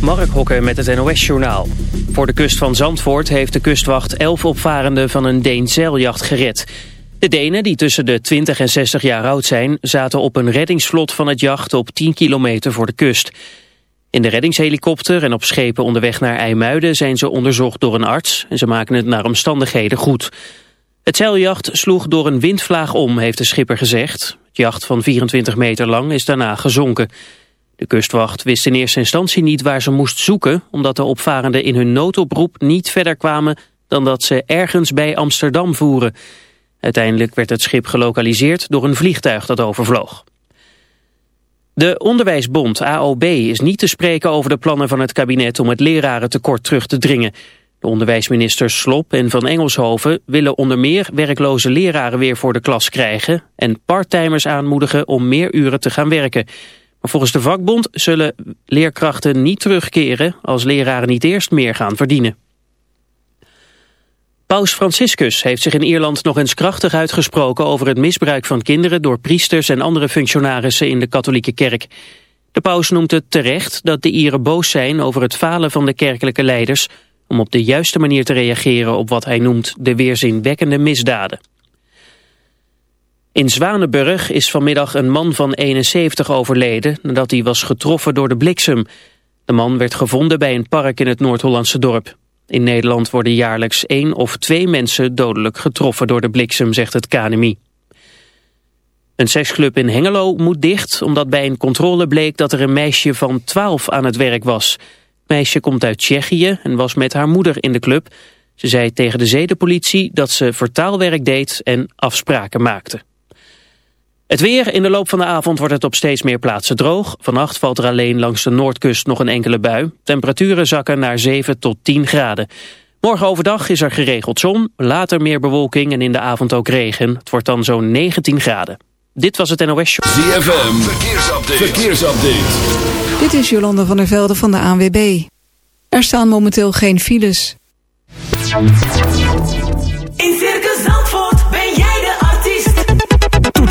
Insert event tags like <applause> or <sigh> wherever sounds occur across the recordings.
Mark Hokker met het NOS-journaal. Voor de kust van Zandvoort heeft de kustwacht elf opvarenden van een Deen zeiljacht gered. De Denen, die tussen de 20 en 60 jaar oud zijn... zaten op een reddingsvlot van het jacht op 10 kilometer voor de kust. In de reddingshelikopter en op schepen onderweg naar IJmuiden... zijn ze onderzocht door een arts en ze maken het naar omstandigheden goed. Het zeiljacht sloeg door een windvlaag om, heeft de schipper gezegd. Het jacht van 24 meter lang is daarna gezonken... De kustwacht wist in eerste instantie niet waar ze moest zoeken... omdat de opvarenden in hun noodoproep niet verder kwamen... dan dat ze ergens bij Amsterdam voeren. Uiteindelijk werd het schip gelokaliseerd door een vliegtuig dat overvloog. De Onderwijsbond AOB is niet te spreken over de plannen van het kabinet... om het lerarentekort terug te dringen. De onderwijsministers Slop en Van Engelshoven willen onder meer werkloze leraren weer voor de klas krijgen... en parttimers aanmoedigen om meer uren te gaan werken... Volgens de vakbond zullen leerkrachten niet terugkeren als leraren niet eerst meer gaan verdienen. Paus Franciscus heeft zich in Ierland nog eens krachtig uitgesproken over het misbruik van kinderen door priesters en andere functionarissen in de katholieke kerk. De paus noemt het terecht dat de Ieren boos zijn over het falen van de kerkelijke leiders om op de juiste manier te reageren op wat hij noemt de weerzinwekkende misdaden. In Zwanenburg is vanmiddag een man van 71 overleden nadat hij was getroffen door de bliksem. De man werd gevonden bij een park in het Noord-Hollandse dorp. In Nederland worden jaarlijks één of twee mensen dodelijk getroffen door de bliksem, zegt het KNMI. Een seksclub in Hengelo moet dicht omdat bij een controle bleek dat er een meisje van 12 aan het werk was. Het meisje komt uit Tsjechië en was met haar moeder in de club. Ze zei tegen de zedenpolitie dat ze vertaalwerk deed en afspraken maakte. Het weer. In de loop van de avond wordt het op steeds meer plaatsen droog. Vannacht valt er alleen langs de noordkust nog een enkele bui. Temperaturen zakken naar 7 tot 10 graden. Morgen overdag is er geregeld zon, later meer bewolking en in de avond ook regen. Het wordt dan zo'n 19 graden. Dit was het NOS Show. ZFM, verkeersupdate. verkeersupdate. Dit is Jolanda van der Velde van de ANWB. Er staan momenteel geen files.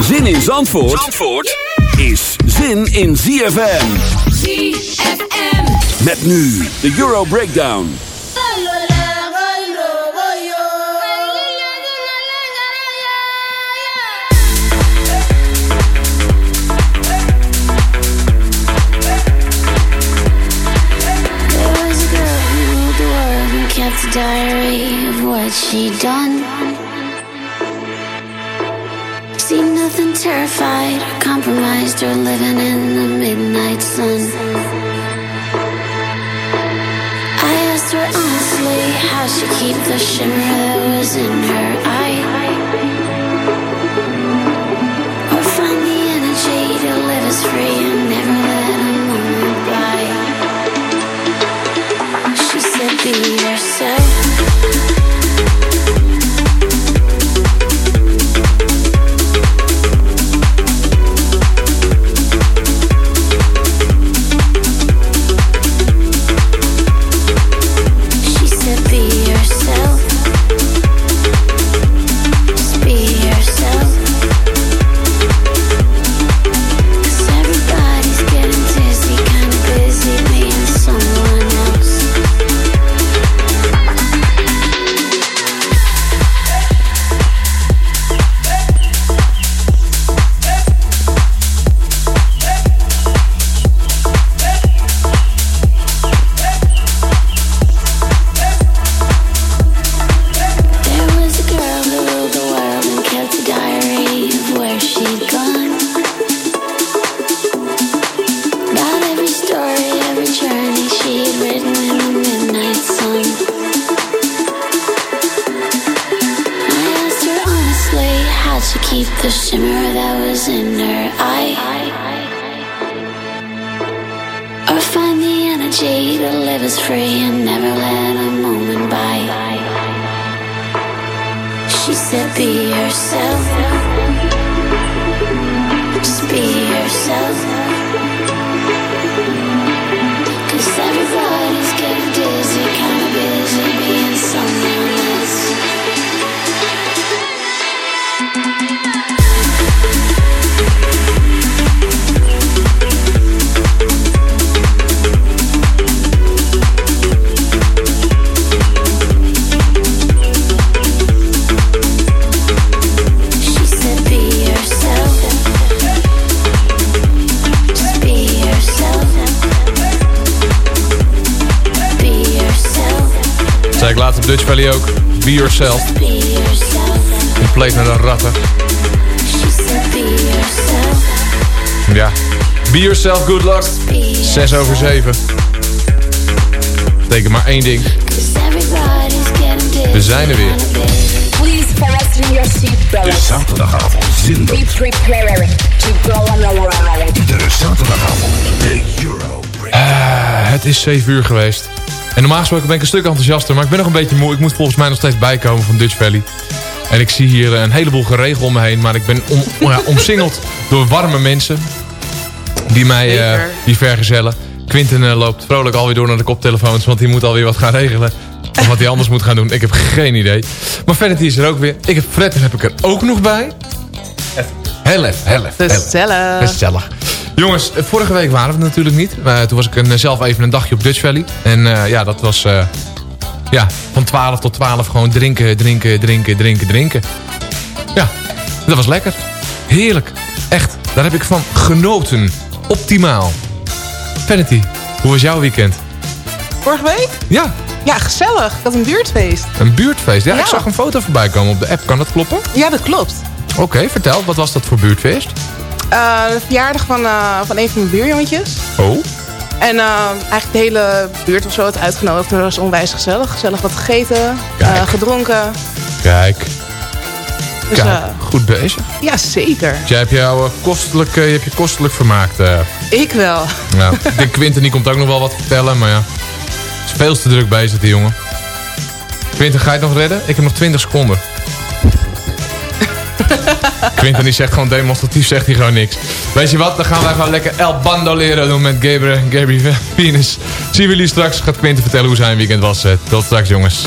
Zin in Zandvoort, Zandvoort is zin in ZFM. ZFM. Met nu de Euro Breakdown. There was a girl who ruled the world and kept a diary of what she'd done. Seen nothing terrified or compromised or living in the midnight sun. I asked her honestly how she keep the shimmer that was in her eye. Or find the energy to live as free and never let a moment by. She said, Be yourself. Dutch Valley ook. Be yourself. Compleet naar de ratten. Ja. Be yourself, good luck. Be yourself. 6 over 7. Betekent maar één ding. We zijn er weer. Please fasten your seatbelts. Zaterdagavond Zinder. Be prepared to go on a ride. Iedere zaterdagavond de Euro Break. Het is 7 uur geweest. En normaal gesproken ben ik een stuk enthousiaster. Maar ik ben nog een beetje moe. Ik moet volgens mij nog steeds bijkomen van Dutch Valley. En ik zie hier een heleboel geregel om me heen. Maar ik ben om, <laughs> ja, omsingeld door warme mensen. Die mij eh, die vergezellen. Quinten eh, loopt vrolijk alweer door naar de koptelefoons. Want die moet alweer wat gaan regelen. Of wat hij anders moet gaan doen. Ik heb geen idee. Maar Vanity is er ook weer. Ik heb Fred heb ik er ook nog bij. Heel even. heel even. Gezellig. Gezellig. Jongens, eh, vorige week waren we het natuurlijk niet. Maar toen was ik een, zelf even een dagje op Dutch Valley. En eh, ja, dat was eh, ja, van 12 tot 12 gewoon drinken, drinken, drinken, drinken, drinken. Ja, dat was lekker. Heerlijk. Echt, daar heb ik van genoten. Optimaal. Vanity, hoe was jouw weekend? Vorige week? Ja, Ja, gezellig. Ik had een buurtfeest. een buurtfeest. Ja, Ja. ik zag een foto voorbij komen op de app. Kan dat kloppen? Ja, dat klopt. Oké, vertel. Wat was dat voor buurtfeest? Eh, de verjaardag van, eh, van een van mijn buurjongetjes. Oh, En eh, eigenlijk de hele buurt of zo had uitgenodigd. En dat was onwijs gezellig. Gezellig wat gegeten, gedronken. kijk. Dus Kijk, eh, goed bezig. ja, zeker. Jij hebt jou kostelijk, je hebt je kostelijk vermaakt. Ik wel. Nou, <laughs> ik denk Quinten die komt ook nog wel wat vertellen, maar ja. Het veel te druk bezig, die jongen. Quinten, ga je het nog redden? Ik heb nog 20 seconden. <laughs> Quinten die zegt gewoon demonstratief, zegt hij gewoon niks. Weet je wat, dan gaan wij gewoon lekker El Bandolero doen met Gabriel, Gabriel Venus. Zien we jullie straks, gaat Quinten vertellen hoe zijn weekend was. eh. Tot straks jongens.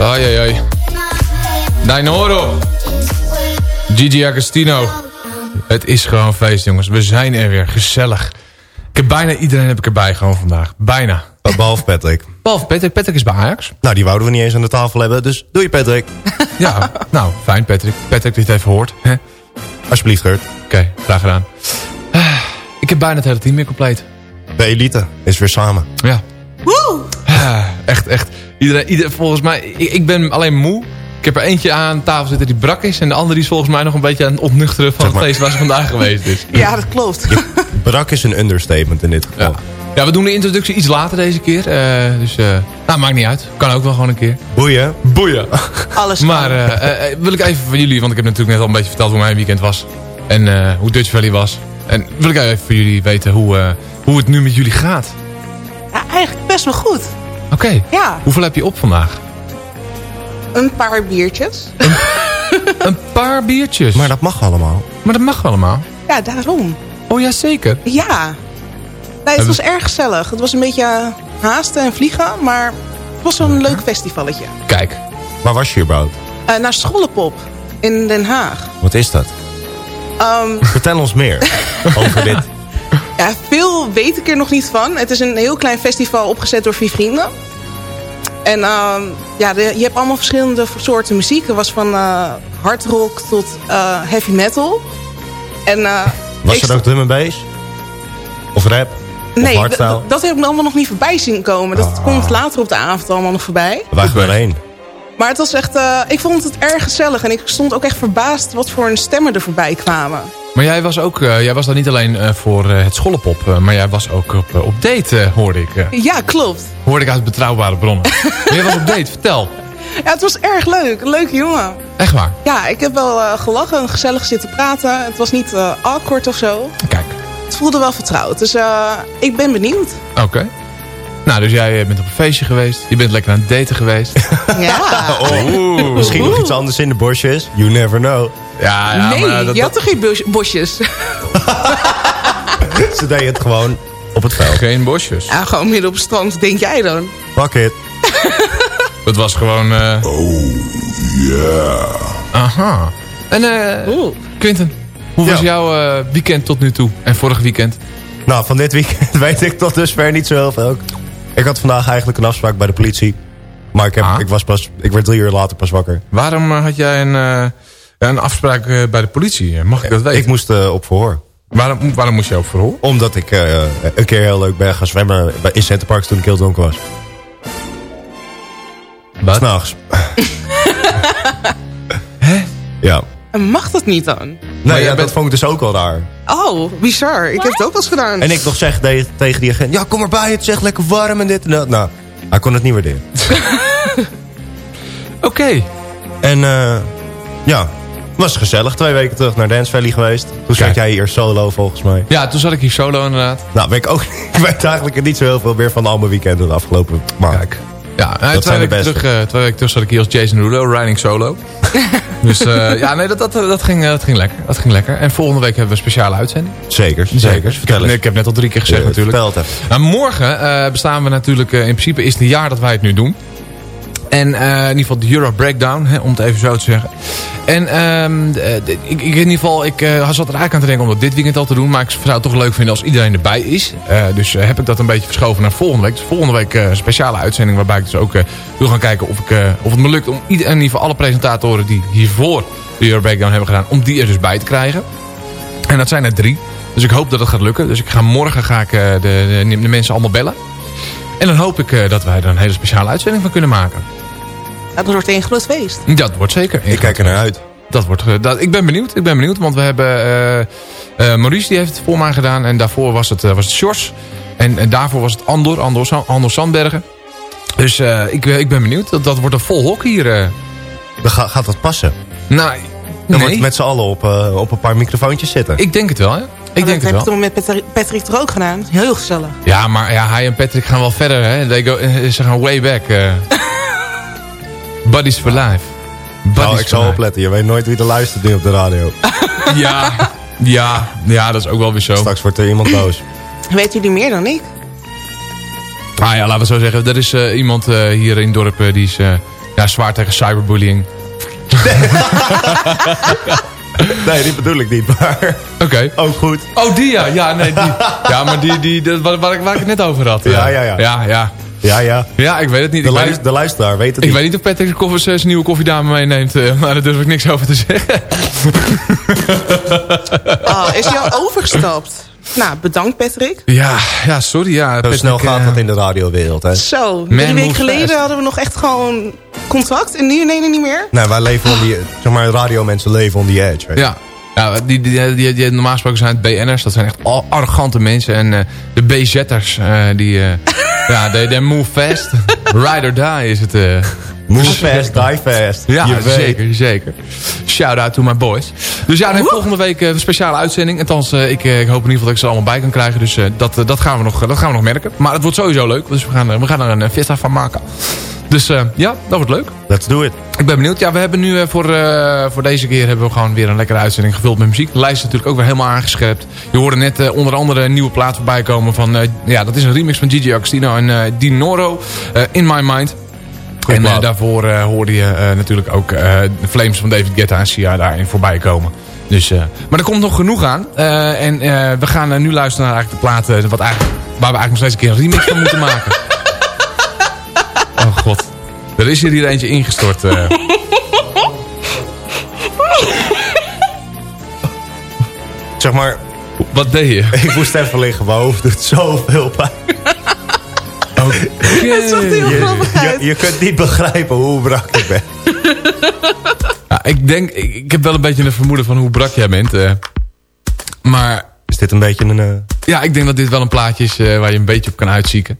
Ai, ai, ai. Dainoro. Gigi Agostino. Het is gewoon feest, jongens. We zijn er weer. Gezellig. Ik heb bijna iedereen heb ik erbij gewoon vandaag. Bijna. Behalve Patrick. Behalve Patrick. Patrick is bij Ajax. Nou, die wouden we niet eens aan de tafel hebben, dus doe je Patrick. <laughs> Ja, nou, fijn Patrick. Patrick die het even hoort. Hè? Alsjeblieft, Gert. Oké, graag gedaan. Ah, Ik heb bijna het hele team weer compleet. De elite is weer samen. Ja. Ah, Echt, echt. Iedereen, ieder, volgens mij, ik, ik ben alleen moe. Ik heb er eentje aan tafel zitten die brak is. En de andere die is volgens mij nog een beetje aan het ontnuchteren van Zeg maar. het feest waar ze vandaag geweest is. Ja, dat klopt. Brak is een understatement in dit geval. Ja, we doen de introductie iets later deze keer. eh, dus, eh, nou, maakt niet uit. Kan ook wel gewoon een keer. Boeien. Boeien. Alles Maar eh, eh, wil ik even van jullie, want ik heb natuurlijk net al een beetje verteld hoe mijn weekend was. En eh, hoe Dutch Valley was. En wil ik even van jullie weten hoe, eh, hoe het nu met jullie gaat. Ja, eigenlijk best wel goed. Oké. Ja, Hoeveel heb je op vandaag? een paar biertjes. Een paar biertjes. Maar dat mag allemaal. Maar dat mag allemaal. Ja, daarom. Oh ja, zeker. Ja. Nee, het was erg gezellig. Het was een beetje haasten en vliegen, maar het was wel een leuk festivalletje. Kijk. Waar was je überhaupt? Eh naar Schollepop in Den Haag. Wat is dat? Ehm, Vertel ons meer <laughs> over dit. Ja, veel weet ik er nog niet van. Het is een heel klein festival opgezet door vier vrienden. En ehm, ja, de- je hebt allemaal verschillende soorten muziek. Er was van eh hardrock tot eh, heavy metal. En, eh, Was er ook drum en bass? Of rap? Nee, of d- dat heb ik allemaal nog niet voorbij zien komen. Dat Ah. komt later op de avond allemaal nog voorbij. Wij gaan erheen. Maar het was echt, ik vond het erg gezellig. En ik stond ook echt verbaasd wat voor een stemmen er voorbij kwamen. Maar jij was ook, eh, jij was dan niet alleen eh, voor eh, het schollepop, eh, maar jij was ook op, op date, hoorde ik. Ja, klopt. hoorde ik uit betrouwbare bronnen. <laughs> jij was op date, vertel. Ja, het was erg leuk. Een leuke jongen. Echt waar? Ja, ik heb wel gelachen en gezellig zitten praten. Het was niet awkward of zo. Kijk. Het voelde wel vertrouwd. Dus ik ben benieuwd. Oké. Nou, dus jij eh, bent op een feestje geweest. Je bent lekker aan het daten geweest. <laughs> Ja. <laughs> Oh, misschien nog iets anders in de bosjes. You never know. Ja, ja nee, maar dat, je had toch geen bos- bosjes? <laughs> Ze deden het gewoon op het veld. Geen bosjes. ja, gewoon midden op het strand, denk jij dan? Fuck it. Dat was gewoon... eh Oh, ja. Aha. En eh Oeh. Quinten, hoe was Ja. jouw eh, weekend tot nu toe? En vorig weekend? Nou, van dit weekend weet ik tot dusver niet zo heel veel. Ik had vandaag eigenlijk een afspraak bij de politie. Maar ik, heb, Ah. ik, was pas, ik werd drie uur later pas wakker. Waarom eh, had jij een, eh, een afspraak eh, bij de politie? Mag ik dat weten? Ik moest op verhoor. Waarom, waarom moest je op verhoor? Omdat ik een keer heel leuk ben gaan zwemmen bij- in Centerparks toen ik heel donker was. Wat? S'nachts. <laughs> Ja. En mag dat niet dan? Nee, jij ja, dat vond ik dus ook wel raar. Oh, bizar. Ik heb het ook wel eens gedaan. En ik nog zeg de- tegen die agent... Ja, kom erbij, het is echt lekker warm en dit en dat. Nou, hij kon het niet waarderen. <laughs> Oké. En eh ja, was gezellig. Twee weken terug naar Dance Valley geweest. Toen zat Kijk. jij hier solo volgens mij. Ja, toen zat ik hier solo inderdaad. Nou, weet ik ook <laughs> ik weet eigenlijk niet zo heel veel meer van al mijn weekenden de afgelopen maand. Ja, Dat twee, weken terug, eh, twee weken terug zat ik hier als Jason Rulo, riding solo. <laughs> dus eh, ja, nee, dat, dat, dat, ging, eh, dat ging lekker. Dat ging lekker. En volgende week hebben we een speciale uitzending. Zeker, zeker. Ik heb, ik heb net al drie keer gezegd Eh, natuurlijk. Nou, morgen bestaan we natuurlijk, in principe is het een jaar dat wij het nu doen. En eh, in ieder geval de Euro Breakdown, hè, om het even zo te zeggen. En ehm, eh, ik, ik, in ieder geval, ik eh, zat er eigenlijk aan te denken om dat dit weekend al te doen. Maar ik zou het toch leuk vinden als iedereen erbij is. Eh, dus heb ik dat een beetje verschoven naar volgende week. Volgende week een speciale uitzending waarbij ik dus ook wil gaan kijken of, ik, of het me lukt om ieder, in ieder geval alle presentatoren die hiervoor de Euro Breakdown hebben gedaan, om die er dus bij te krijgen. En dat zijn er drie. Dus ik hoop dat het gaat lukken. Dus ik ga morgen ga ik, de, de mensen allemaal bellen. En dan hoop ik eh, dat wij er een hele speciale uitzending van kunnen maken. Dat wordt één groot feest. Dat wordt zeker. Ik kijk er naar uit. Dat wordt, dat, ik ben benieuwd. Ik ben benieuwd. Want we hebben eh, eh, Maurice die heeft het voor mij gedaan. En daarvoor was het, was het Sjors. En, en daarvoor was het Andor. Andor, Andor Sandbergen. Dus eh, ik, ik ben benieuwd. Dat, dat wordt een vol hok hier. eh. Dan ga- gaat dat passen. Nou, Dan nee. wordt met z'n allen op, op een paar microfoontjes zitten. Ik denk het wel, hè? Ik denk dat het heb wel. ik toen met Patrick, er ook gedaan. Heel gezellig. Ja, maar ja, hij en Patrick gaan wel verder, hè? They go, eh, ze gaan way back. eh. Buddies for life. Buddies nou, ik zal opletten. Je weet nooit wie er luistert nu op de radio. <laughs> Ja, ja, ja, dat is ook wel weer zo. Straks wordt er iemand boos. Weten jullie meer dan ik? Ah ja, laten we zo zeggen. Er is eh, iemand eh, hier in het dorp die is eh, ja, zwaar tegen cyberbullying. <laughs> <laughs> Nee, die bedoel ik niet. Maar Oké. ook goed. Oh, die ja. Ja, nee, die. <laughs> Ja, maar die, die, die waar, waar, ik- waar ik het net over had. Ja, eh. ja, ja. Ja, ja. Ja, ja. Ja, ik weet het niet. De, Ik weet, de luisteraar weet het ik niet. weet niet of Patrick koffie, zijn nieuwe koffiedame meeneemt. eh, maar daar durf ik niks over te zeggen. <laughs> Oh, is hij al overgestapt? Nou, bedankt Patrick. Ja, ja sorry. Ja, Zo Patrick, snel gaat eh, dat in de radiowereld, hè? Zo, drie weken geleden fast. hadden we nog echt gewoon contact. En nu ineens niet meer. Nou, wij leven on die... Zeg maar, radiomensen leven on the edge, weet je. Ja. Ja, die, die, die, die, normaal gesproken zijn het BN'ers. Dat zijn echt al- arrogante mensen. En eh, de BZ'ers, eh die... eh, <laughs> ja, they, they move fast. <laughs> Ride or die is het. Move fast, die fast. Ja, Je weet. zeker, zeker. Shout out to my boys. Dus ja, nee, volgende week eh, een speciale uitzending. Althans, eh, ik, eh, ik hoop in ieder geval dat ik ze allemaal bij kan krijgen. Dus dat, dat, gaan we nog, dat gaan we nog merken. Maar het wordt sowieso leuk. Dus we gaan, er- we gaan er een festa van maken. Dus ja, dat wordt leuk. Let's do it. Ik ben benieuwd. Ja, we hebben nu voor, voor deze keer hebben we gewoon weer een lekkere uitzending gevuld met muziek. De lijst is natuurlijk ook weer helemaal aangescherpt. Je hoorde net onder andere een nieuwe plaat voorbij komen van... ja, dat is een remix van Gigi Agostino en Dinoro. In My Mind. En eh, daarvoor eh, hoorde je eh, natuurlijk ook de Flames van David Guetta en Sia daarin voorbij komen. Dus, maar er komt nog genoeg aan. En we gaan nu luisteren naar eigenlijk de plaat eh, wat eigenlijk, waar we eigenlijk nog steeds een keer een remix van moeten maken. <laughs> Oh god. Er is hier hier eentje ingestort. <laughs> Zeg maar, Wat deed je? Ik moest even liggen. Mijn hoofd doet zoveel pijn. <laughs> Het zag heel Je, grappig je, uit. je kunt niet begrijpen hoe brak ik ben. <laughs> Ja, ik denk, ik, ik heb wel een beetje een vermoeden van hoe brak jij bent. eh. maar Is dit een beetje een... eh, ja, ik denk dat dit wel een plaatje is eh, waar je een beetje op kan uitzieken.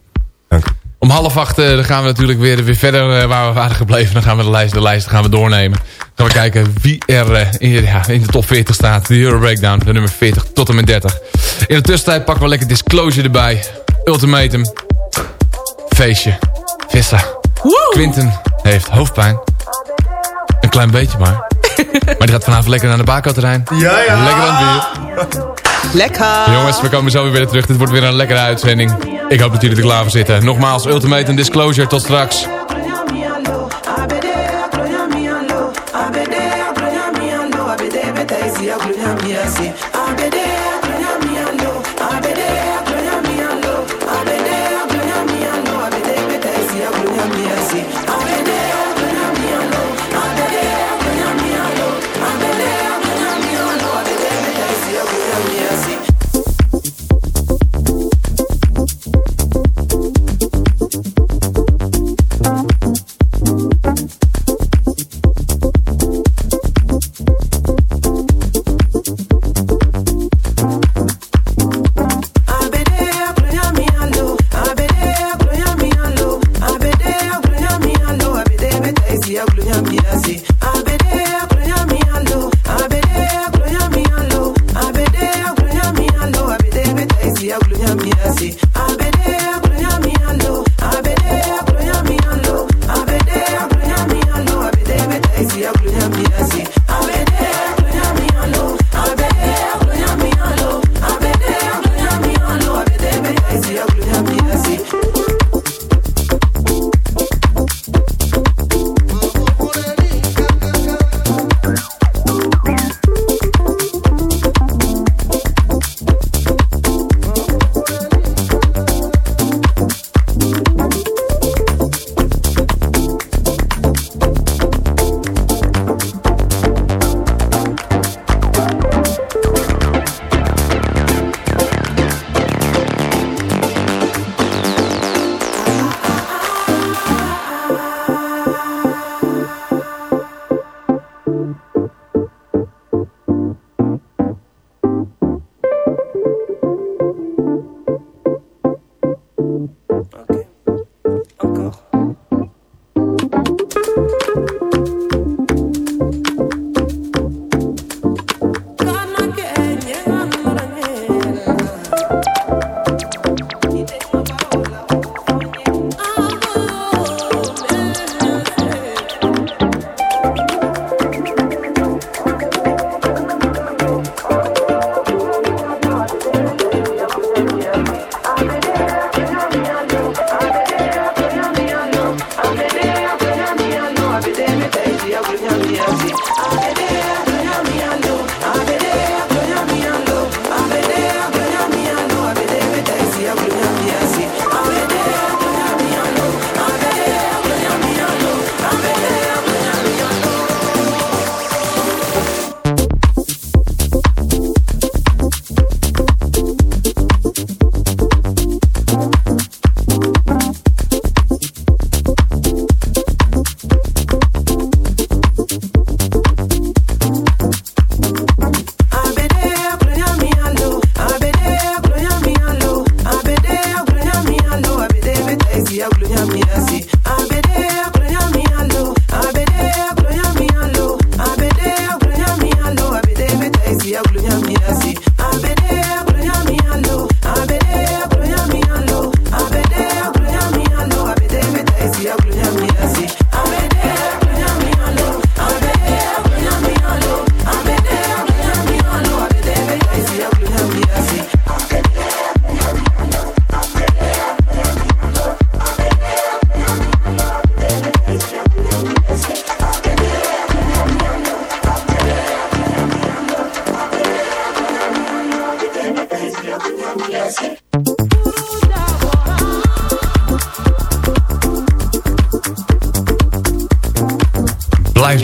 Dank. Om half acht dan gaan we natuurlijk weer, weer verder waar we waren gebleven. Dan gaan we de lijst, de lijst gaan we doornemen. Dan gaan we kijken wie er in, ja, in de top 40 staat. De Euro Breakdown, de nummer 40 tot en met 30. In de tussentijd pakken we lekker Disclosure erbij. Ultimatum. Feestje. Vista. Quinten heeft hoofdpijn. Een klein beetje maar. maar die gaat vanavond lekker naar de Bako-terrein. Ja, ja. Lekker aan het bier. Lekker. Jongens, we komen zo weer terug. Dit wordt weer een lekkere uitzending. Ik hoop dat jullie er klaar voor zitten. Nogmaals, Ultimatum Disclosure. Tot straks.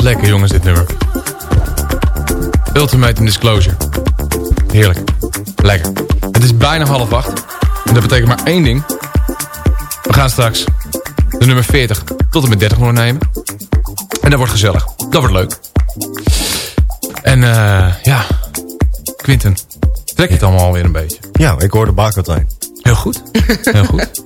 Lekker jongens dit nummer. Ultimate Disclosure. Heerlijk. Lekker. Het is bijna half acht. En dat betekent maar één ding. We gaan straks de nummer 40 tot en met 30 doornemen. En dat wordt gezellig. Dat wordt leuk. En eh ja, Quinten, trek je het allemaal alweer een beetje? Ja, ik hoor de barcode Heel goed. Heel goed. <laughs>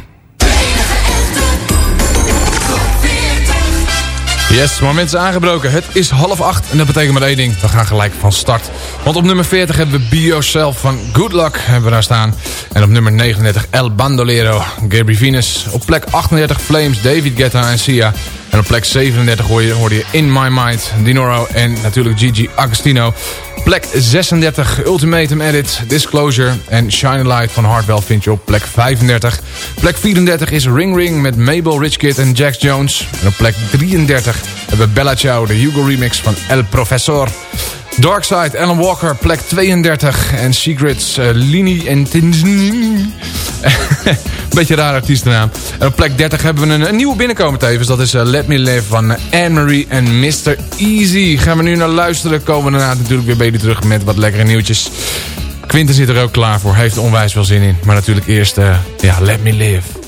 Yes, moment is aangebroken. Het is half acht en dat betekent maar één ding. We gaan gelijk van start. Want op nummer 40 hebben we Be Yourself van Good Luck hebben we daar staan. En op nummer 39 El Bandolero, Gabriel Venus. Op plek 38 Flames, David Guetta en Sia. En op plek 37 hoor je, je In My Mind, Dinoro en natuurlijk Gigi Agostino. Plek 36 Ultimatum Edit, Disclosure en Shine a Light van Hardwell vind je op plek 35. Plek 34 is Ring Ring met Mabel Richkid en Jax Jones. En op plek 33 hebben we Bella Ciao, de Hugo remix van El Professor. Darkside, Alan Walker, plek 32. En Secrets, uh, Lini en Tinzini. <laughs> Beetje raar artiestennaam. En op plek 30 hebben we een, nieuwe binnenkomen tevens. Dat is uh, Let Me Live van Anne-Marie en Mr. Easy. Gaan we nu naar luisteren. Komen we daarna natuurlijk weer bij jullie terug met wat lekkere nieuwtjes. Quinten zit er ook klaar voor. Heeft onwijs veel zin in. Maar natuurlijk eerst, uh, ja, Let Me Live.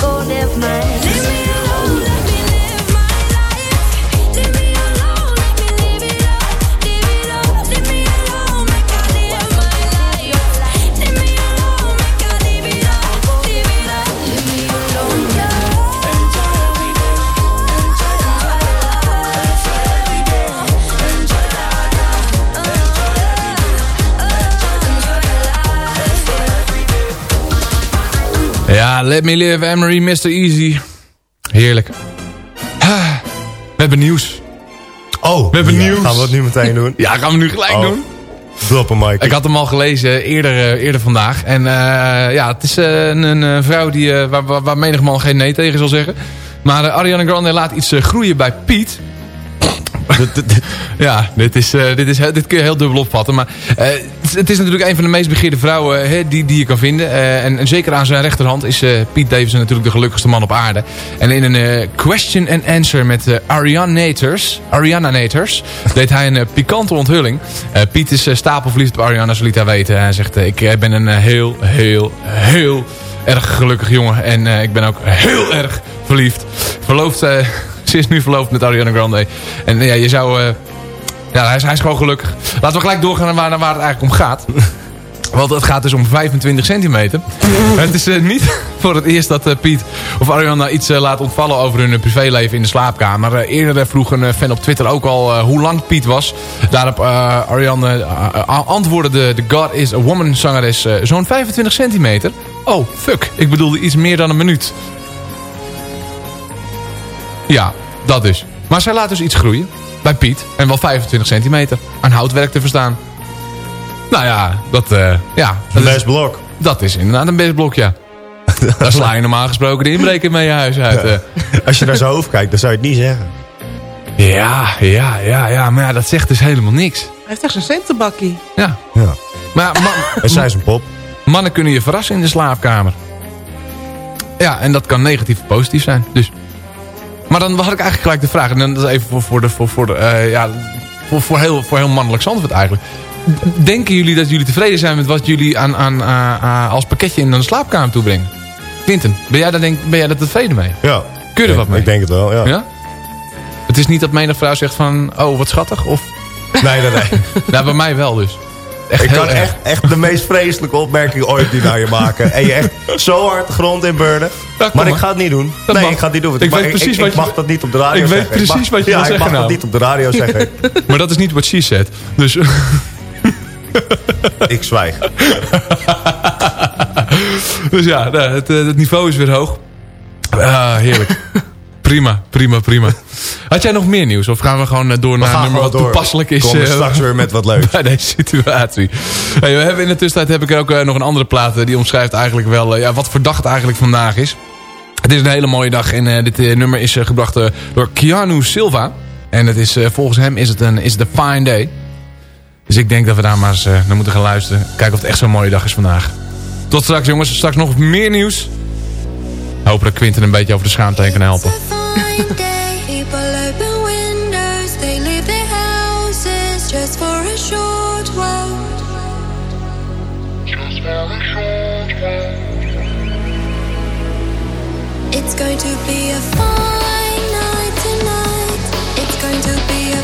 go deaf, my Ja, Let Me Live, Emery, Mr. Easy. Heerlijk. Ah, We hebben nieuws. Oh, We hebben ja, nieuws. Gaan we het nu meteen doen? <laughs> Ja, gaan we nu gelijk Oh. doen. Drop hem, Mike. Ik had hem al gelezen eerder, eh, eerder vandaag. En eh, ja, het is eh, een, een eh, vrouw die, eh, waar, waar, waar menig man geen nee tegen zal zeggen. Maar Ariana Grande laat iets groeien bij Piet. <laughs> ja, dit, is, eh, dit, is, dit kun je heel dubbel opvatten. Maar eh, het, is natuurlijk een van de meest begeerde vrouwen hè, die, die je kan vinden. Eh, en, en zeker aan zijn rechterhand is eh Piet Davidson natuurlijk de gelukkigste man op aarde. En in een eh, question and answer met eh, Ariana Naters, Ariana Naters <laughs> deed hij een eh, pikante onthulling. Eh, Piet is eh, stapelverliefd op Ariana, zo liet hij weten. Hij zegt, eh, ik eh, ben een eh, heel, heel, heel erg gelukkig jongen. En eh, ik ben ook heel erg verliefd. Verloofd, eh, ze is nu verloofd met Ariana Grande. En ja, je zou... eh, ja, hij is, hij is gewoon gelukkig. Laten we gelijk doorgaan naar waar, naar waar het eigenlijk om gaat. <laughs> Want het gaat dus om 25 centimeter. het is eh, niet <laughs> voor het eerst dat eh, Piet of Ariana iets laat ontvallen over hun privéleven in de slaapkamer. Eerder vroeg een fan op Twitter ook al hoe lang Piet was. Daarop Ariana antwoordde de, de God is a Woman zangeres zo'n 25 centimeter. Oh, fuck. Ik bedoelde iets meer dan een minuut. Ja, dat dus. Maar zij laat dus iets groeien. Bij Piet. En wel 25 centimeter. Aan houtwerk te verstaan. Nou ja, dat... eh ja, Een dat best blok. Dat is inderdaad een best blok, ja. <laughs> Daar sla je normaal gesproken de inbreker mee je huis uit. eh. Als je naar zijn hoofd kijkt, dan zou je het niet zeggen. Ja, ja, ja, ja. Maar ja, dat zegt dus helemaal niks. Hij heeft echt zo'n centenbakkie. Ja. Ja. Maar ja, man, <laughs> En zij is een pop. mannen kunnen je verrassen in de slaapkamer. Ja, en dat kan negatief of positief zijn. Dus. Maar dan had ik eigenlijk gelijk de vraag. En dan dat is even voor, voor, de, voor, voor, de, eh, ja, voor, voor, heel, voor heel mannelijk Zandvoort eigenlijk. Denken jullie dat jullie tevreden zijn met wat jullie aan, aan, als pakketje in de slaapkamer toebrengen? Quinten, ben jij daar, denk, ben jij daar tevreden mee? Ja. Kun je er wat mee? Ik denk het wel, ja. Ja? Het is niet dat menig vrouw zegt van, oh wat schattig? Of... Nee, nee, nee. <laughs> nou, bij mij wel dus. Echt ik kan erg. echt, echt de meest vreselijke opmerking ooit die naar je maken. En je echt zo hard de grond in kom maar ik ga het niet doen. Dat nee, mag. ik ga het niet doen. want Ik weet mag, precies ik, wat ik je- mag dat niet op de radio Ik weet zeggen. precies mag, wat je ja, ik mag nou. dat niet op de radio <laughs> zeggen. Maar dat is niet wat she said. Dus... <laughs> ik zwijg. <laughs> dus ja, nou, het, eh, het niveau is weer hoog. Ah, heerlijk. Prima, prima, prima. <laughs> Had jij nog meer nieuws? Of gaan we gewoon eh, door naar een nummer wat door. toepasselijk is? Komen eh, straks weer met wat <laughs> leuks. Bij deze situatie. Hey, we hebben in de tussentijd heb ik ook eh, nog een andere plaat. die omschrijft eigenlijk wel ja, wat verdacht eigenlijk vandaag is. Het is een hele mooie dag en dit nummer is gebracht door Keanu Silva. En het is, volgens hem is het, een, is het een fine day. Dus ik denk dat we daar maar eens naar moeten gaan luisteren. Kijken of het echt zo'n mooie dag is vandaag. Tot straks jongens. Straks nog meer nieuws. Hopen dat Quinten een beetje over de schaamte heen kan helpen. People open windows, they leave their houses just for a short while. Just for a short while. It's going to be a fine night tonight. It's going to be a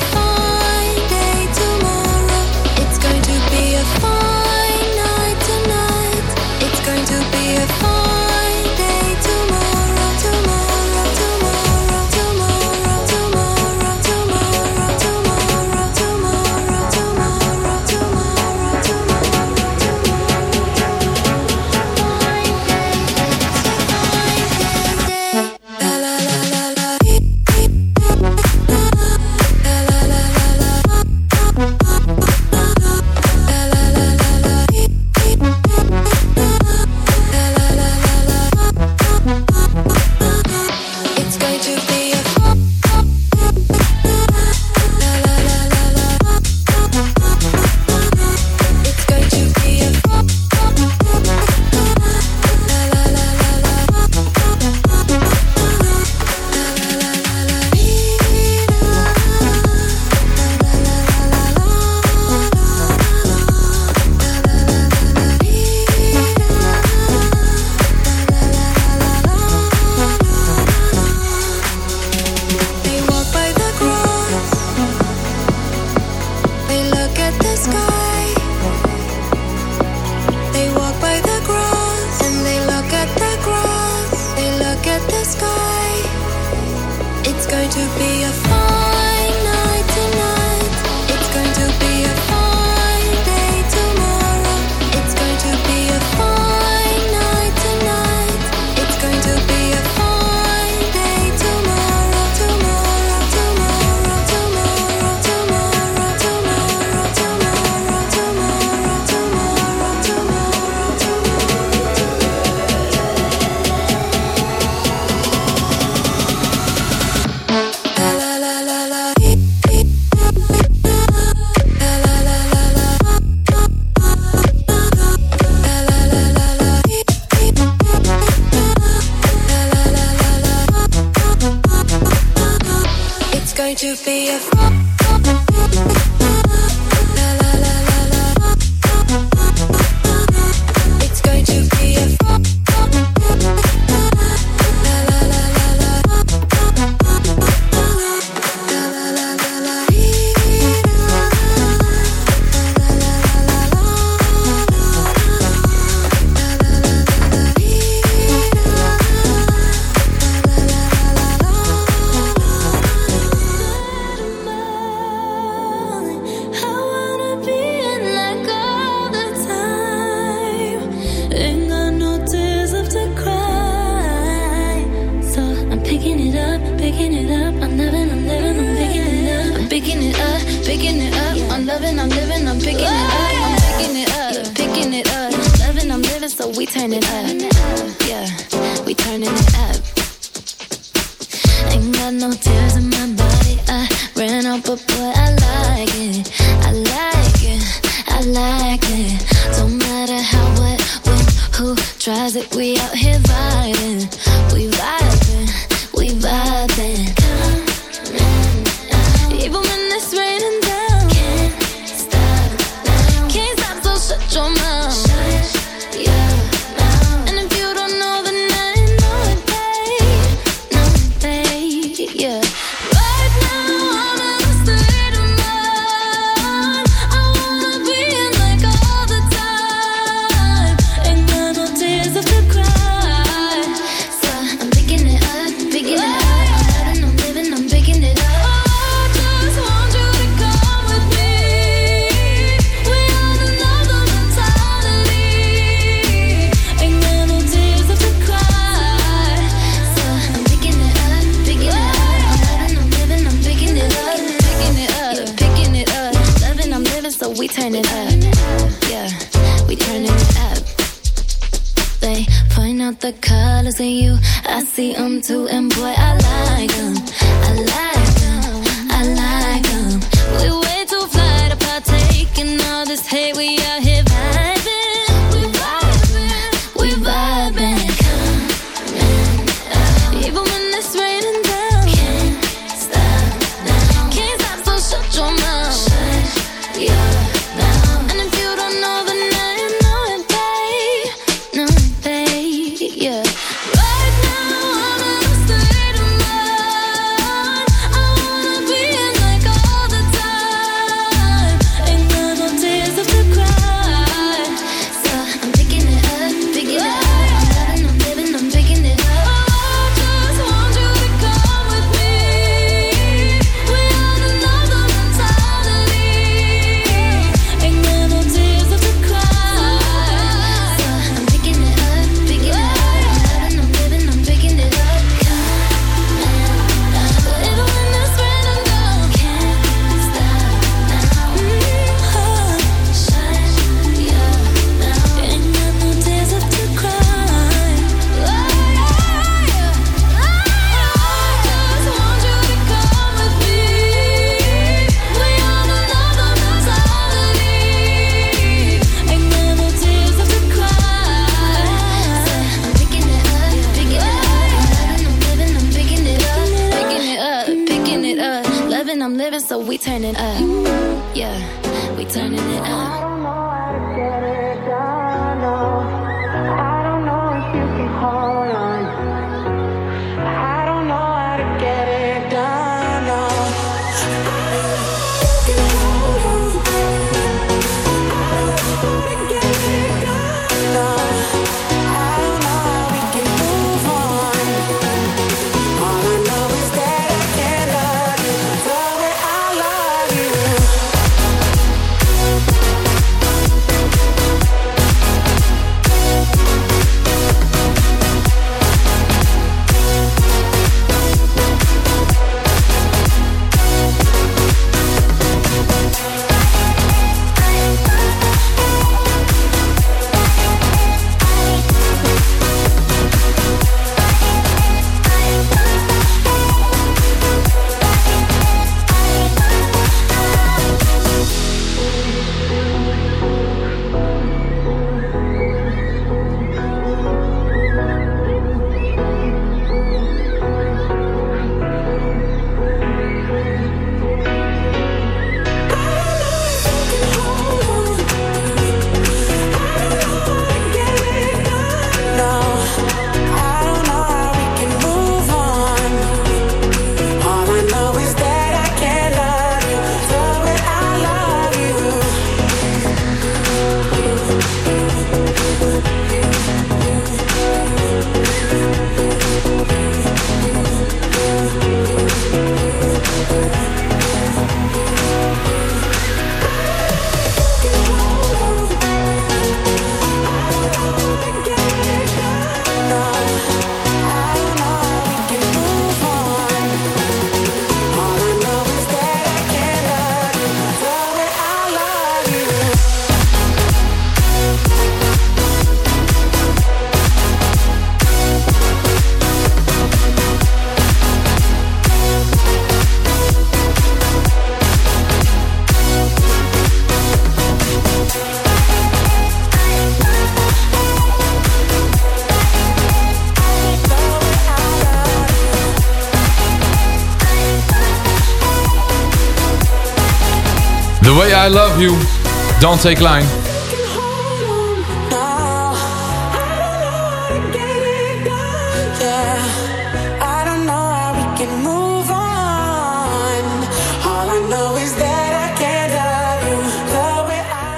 way I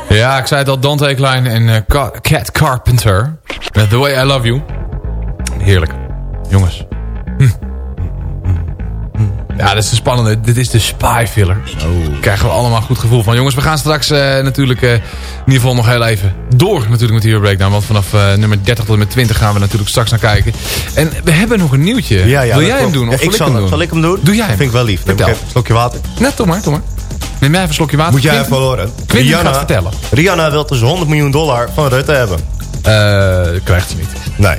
Ja, ik zei het al, Dante Klein en eh, Ca- Cat Carpenter. Met The Way I Love You. Heerlijk. Ja, dat is de spannende. Dit is de spy filler. Daar krijgen we allemaal een goed gevoel van. Jongens, we gaan straks eh, natuurlijk eh, in ieder geval nog heel even door natuurlijk met de Euro Breakdown. Want vanaf eh, nummer 30 tot en met 20 gaan we natuurlijk straks naar kijken. En we hebben nog een nieuwtje. Ja, ja, Wil dat jij hem doen of Ja, zal ik zal, hem doen? Zal ik hem doen? Doe jij hem. Vind ik wel lief. Neem ik even een slokje water. Net, toch maar, toch maar. Neem jij even een slokje water. Moet jij Quinten- even horen. Quinten gaat vertellen. Rihanna wil dus 100 miljoen dollar van Rutte hebben. Eh, krijgt ze niet. Nee.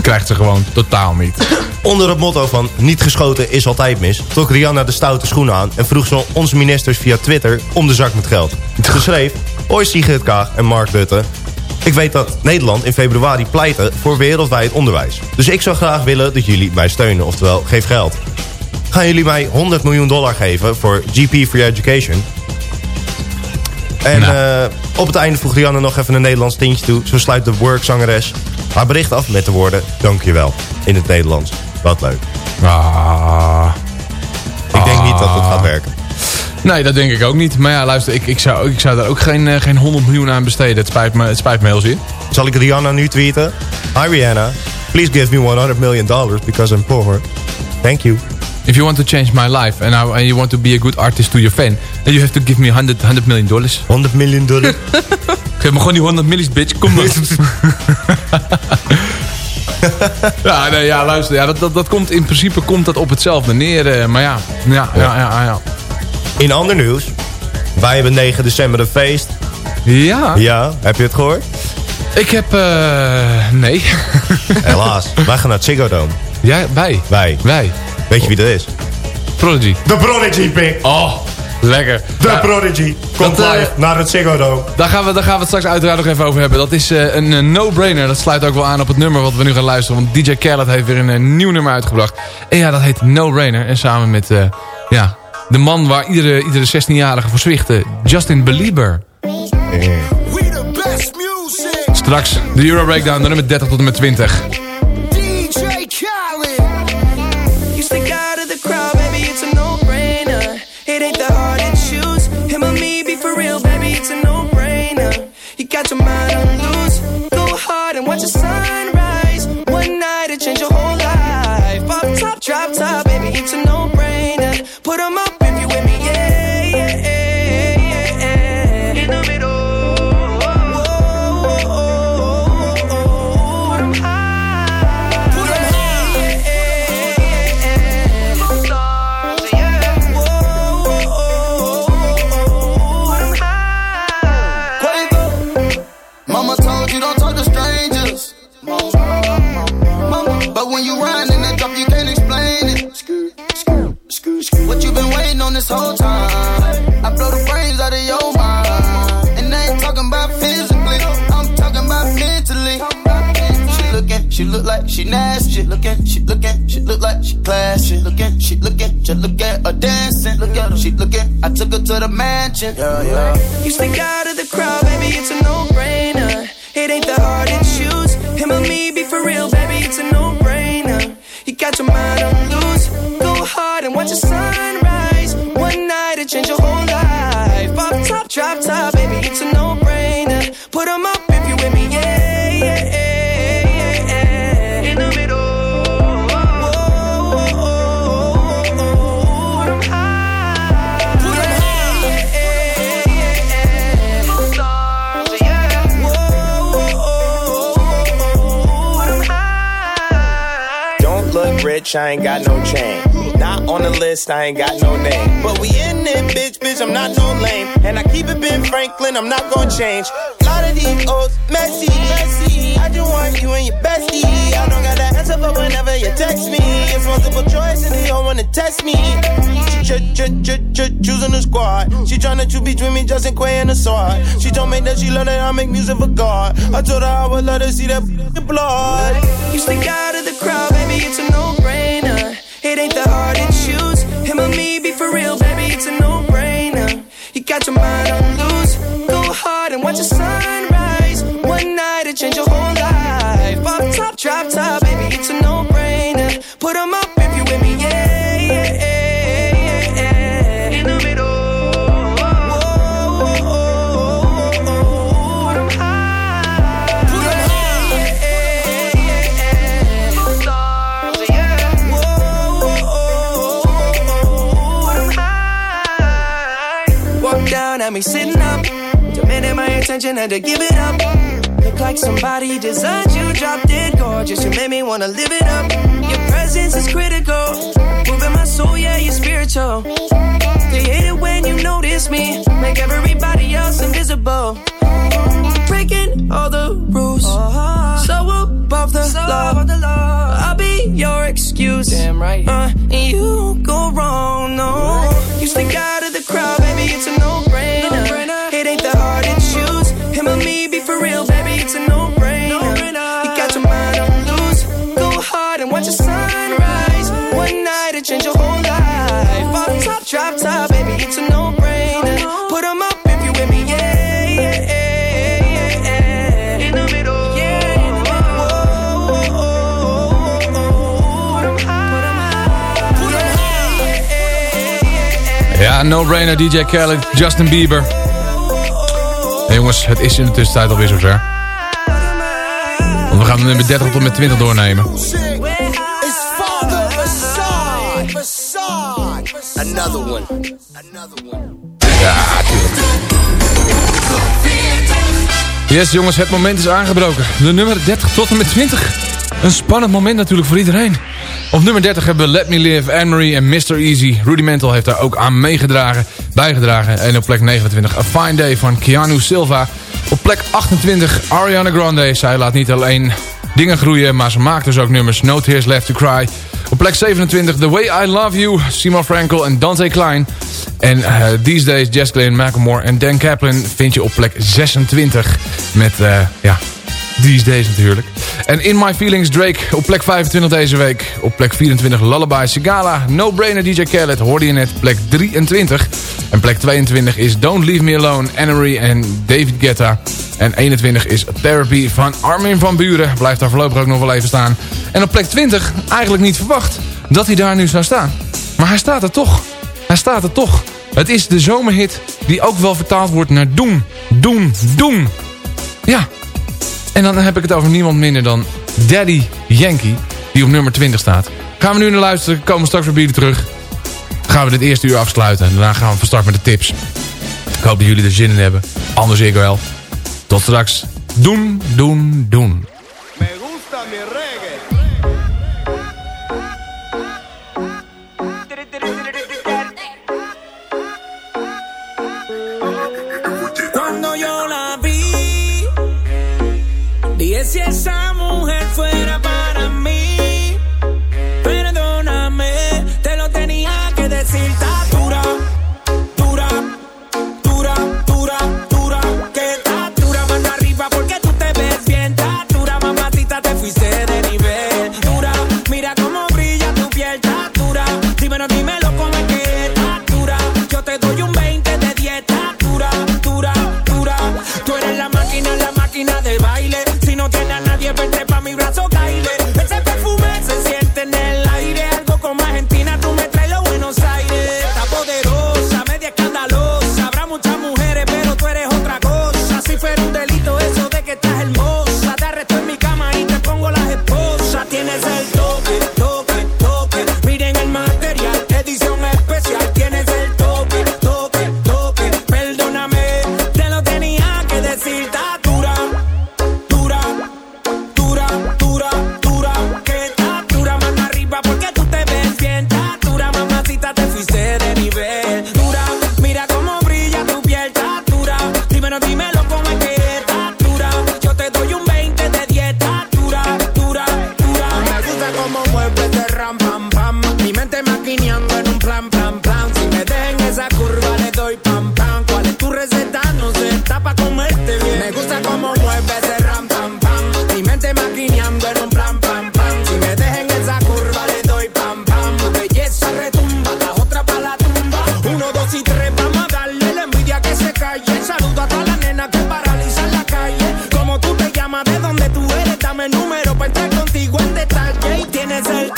Krijgt ze gewoon totaal niet. Onder het motto van niet geschoten is altijd mis... trok Rihanna de stoute schoenen aan... en vroeg zo onze ministers via Twitter om de zak met geld. Ze schreef, hoi Sigrid Kaag en Mark Rutte... Ik weet dat Nederland in februari pleitte voor wereldwijd onderwijs. Dus ik zou graag willen dat jullie mij steunen, oftewel geef geld. Gaan jullie mij 100 miljoen dollar geven voor GP Free Education? En eh, op het einde voegt Rihanna nog even een Nederlands tintje toe. Zo sluit de workzangeres haar bericht af met de woorden... Dank je wel, in het Nederlands. Wat leuk. Ah. Ik denk niet dat het gaat werken. Nee, dat denk ik ook niet. Maar ja, luister, ik, ik, zou, ik zou daar ook geen, eh, geen 100 miljoen aan besteden. Het spijt me, het spijt me heel zeer. Zal ik Rihanna nu tweeten? Hi Rihanna, please give me 100 million dollars because I'm poor. Thank you. If you want to change my life and, I, and you want to be a good artist to your fan, then you have to give me 100, 100 million dollars. 100 miljoen dollar? <laughs> Geef me gewoon die 100 millies, bitch. Kom dan. <laughs> ja, nee, ja, luister. Ja, dat, dat, dat komt, in principe komt dat op hetzelfde neer. eh, maar ja, ja, ja, ja, ja. In ander nieuws, wij hebben 9 december een feest. Ja? Ja, heb je het gehoord? Ik heb, eh nee. Helaas, wij gaan naar het Ziggo Dome. Jij, wij? Wij. Wij. Weet je wie dat is? Prodigy. De Prodigy, pik. Oh, lekker. De Ja, Prodigy komt dat, eh, live naar het Ziggo Dome. Daar gaan, we, daar gaan we het straks uiteraard nog even over hebben. Dat is eh, een eh, no-brainer. Dat sluit ook wel aan op het nummer wat we nu gaan luisteren. Want DJ Khaled heeft weer een nieuw nummer uitgebracht. En ja, dat heet No Brainer. En samen met ja, de man waar iedere, iedere 16-jarige voor zwichtte. Justin Belieber. Straks de Euro Breakdown, de nummer 30 tot en met 20. Look nasty. She looking, she looking, she look like she classy. Looking, she looking, just look at her dancing. Look at her, she looking. I took her to the mansion. Yeah, yeah. You stick out of the crowd, baby, it's a no-brainer. It ain't that hard to choose. Him or me, be for real, baby, it's a no-brainer. You got your mind on I ain't got no chain. Not on the list, I ain't got no name. But we in it, bitch, bitch, I'm not no lame. And I keep it Ben Franklin, I'm not gonna change. A lot of these old messy, messy. I just want you and your bestie. I don't got that answer for whenever you text me. It's multiple choice and they don't wanna test me. Ch- ch- ch- ch- choosing the squad. She tryna choose between me, Justin Quay and the sword. She told me that she love that I make music for God. I told her I would let her see that blood. You stick out of the crowd, baby, it's a no-brainer. It ain't that hard to choose. Him or me, be for real, baby, it's a no-brainer. You got your mind on loose. Go hard and watch the sunrise. Drop top, baby, it's a no-brainer. Put 'em up if you with me, yeah, yeah, yeah, yeah. In the middle. Put 'em high. Put 'em high. Stars, yeah. Put 'em high. Walk down at me sitting up. Demanding my attention, had to give it up. Look like somebody designed you, dropped it gorgeous. You made me wanna live it up. Your presence is critical. Moving my soul, yeah, you're spiritual. They hate it when you notice me. Make everybody else invisible. Breaking all the rules. So above the, law. I'll be your excuse. Damn right. Uh, and you go wrong, no. You stick out it's a no-brainer. Put up if you with me, yeah, yeah, yeah, yeah. In the middle, yeah. Ja, no-brainer, DJ Khaled, Justin Bieber. Hey jongens, het is in de tussentijd alweer zover. Want we gaan de nummer 30 tot met 20 doornemen. Another one. Yes jongens, het moment is aangebroken. De nummer 30 tot en met 20. Een spannend moment natuurlijk voor iedereen. Op nummer 30 hebben we Let Me Live, Anne-Marie en Mr. Easy. Rudimental heeft daar ook aan meegedragen, bijgedragen. En op plek 29 A Fine Day van Keanu Silva. Op plek 28 Ariana Grande. Zij laat niet alleen dingen groeien, maar ze maakt dus ook nummers. No Tears Left to Cry. Op plek 27 The Way I Love You, Simon Frankel en Dante Klein. En eh, These Days, Jess Glynn, Macklemore en Dan Kaplan vind je op plek 26. Met, eh, ja, These Days natuurlijk. En In My Feelings Drake op plek 25 deze week. Op plek 24 Lullaby Sigala. No Brainer DJ Khaled hoorde je net plek 23. En plek 22 is Don't Leave Me Alone, Annery en David Guetta. En 21 is Therapy van Armin van Buren. Blijft daar voorlopig ook nog wel even staan. En op plek 20, eigenlijk niet verwacht dat hij daar nu zou staan. Maar hij staat er toch. Hij staat er toch. Het is de zomerhit die ook wel vertaald wordt naar doen, doen, doen. Ja, en dan heb ik het over niemand minder dan Daddy Yankee, die op nummer 20 staat. Gaan we nu naar luisteren, komen straks weer bij terug. Gaan we dit eerste uur afsluiten en daarna gaan we van start met de tips. Ik hoop dat jullie er zin in hebben. Anders ik wel. Tot straks. Doen, doen, doen. contigo en detalle y tienes el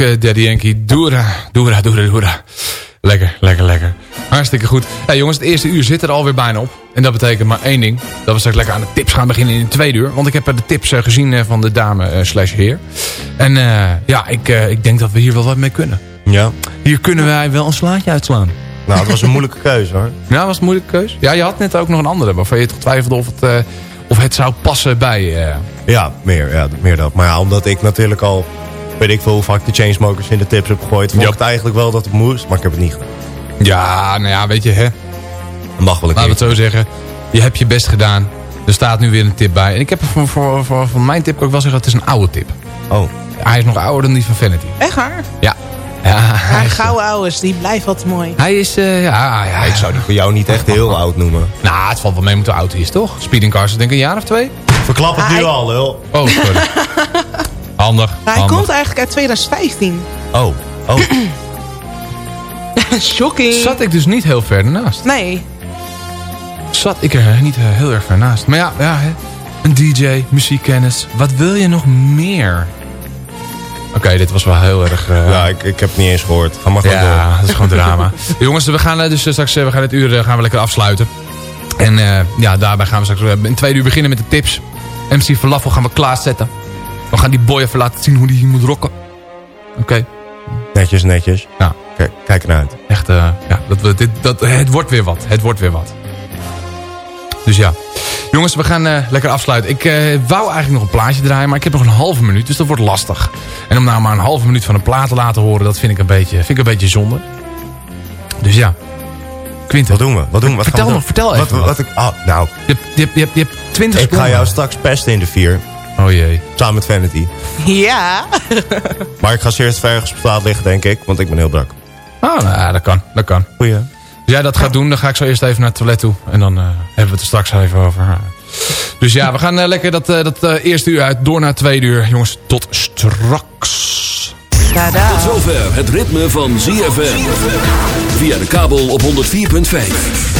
eh, Daddy Yankee. Doera, doera, doera, doera. Lekker, lekker, lekker. Hartstikke goed. Ja, jongens, het eerste uur zit er alweer bijna op. En dat betekent maar één ding. Dat we straks lekker aan de tips gaan beginnen in het tweede uur. Want ik heb de tips eh, gezien eh, van de dame slash heer. En ja, ik, ik denk dat we hier wel wat mee kunnen. Ja. Hier kunnen wij wel een slaatje uitslaan. Nou, het was een moeilijke keuze hoor. <laughs> Ja, was het een moeilijke keus? Ja, je had net ook nog een andere waarvan je toch twijfelde of het, eh, of het zou passen bij... Ja, meer, ja, meer dat. Maar ja, omdat ik natuurlijk al, weet ik veel hoe vaak de Chainsmokers in de tips heb gegooid, vond ik het eigenlijk wel dat het moest, maar ik heb het niet gedaan. Ja, nou ja, weet je, hè. Dat mag wel een Laten we het zo zeggen. Je hebt je best gedaan. Er staat nu weer een tip bij. En ik heb er voor, voor, voor, voor mijn tip ook wel zeggen, het is een oude tip. Oh. Hij is nog ouder dan die van Vanity. Echt waar? Ja. Ja, hij is, gouden ouders, die blijven wat mooi. hij is uh, ja, ja. Ik zou die voor jou niet echt heel oud noemen. Nou, het valt wel mee met hoe oud hij is, toch? Speeding Cars is denk ik een jaar of twee. Verklap het nu Hij- al, lul. Oh, sorry. <laughs> Handig, hij handig. komt eigenlijk uit 2015. Oh, oh. <clears throat> Shocking. Zat ik dus niet heel ver ernaast. Nee. Zat ik er niet eh, heel erg ver naast. Maar ja, ja hè. een DJ, muziekkennis. Wat wil je nog meer? Oké, dit was wel heel erg... eh, Ja, ik, ik heb het niet eens gehoord. Ga maar gewoon ja, door. dat is gewoon drama. <laughs> Jongens, we gaan eh, dus straks we gaan het uur gaan we lekker afsluiten. En eh, ja, daarbij gaan we straks in twee uur beginnen met de tips. MC Falafel gaan we klaarzetten. We gaan die boy even laten zien hoe die hier moet rocken. Oké. Netjes, netjes. Ja. Kijk, kijk ernaar uit. Echt, eh, ja, dat, we- dit, dat, het wordt weer wat. Het wordt weer wat. Dus ja. Jongens, we gaan eh, lekker afsluiten. Ik eh, wou eigenlijk nog een plaatje draaien, maar ik heb nog een halve minuut, dus dat wordt lastig. En om nou maar een halve minuut van een plaat te laten horen, dat vind ik een beetje, vind ik een beetje zonde. Dus ja. Quinten. Wat doen we? Wat doen we? Wat vertel gaan we nog, vertel even Wat, wat. wat ik, ah, nou, Je hebt, je hebt, je hebt, je hebt 20 ik ga seconden. jou straks pesten in de vier. Oh jee. Samen met Vanity. Ja. <laughs> Maar ik ga ze eerst ver ergens op straat liggen, denk ik. Want ik ben heel brak. Ah, nou, ja, dat kan. Dat kan. Goeie. Als jij dat gaat doen, dan ga ik zo eerst even naar het toilet toe. En dan eh, hebben we het er straks even over. Dus ja, we gaan eh, lekker dat, eh, dat eh, eerste uur uit. Door naar het tweede uur. Jongens, tot straks. Tot zover het ritme van ZFM. Via de kabel op 104.5.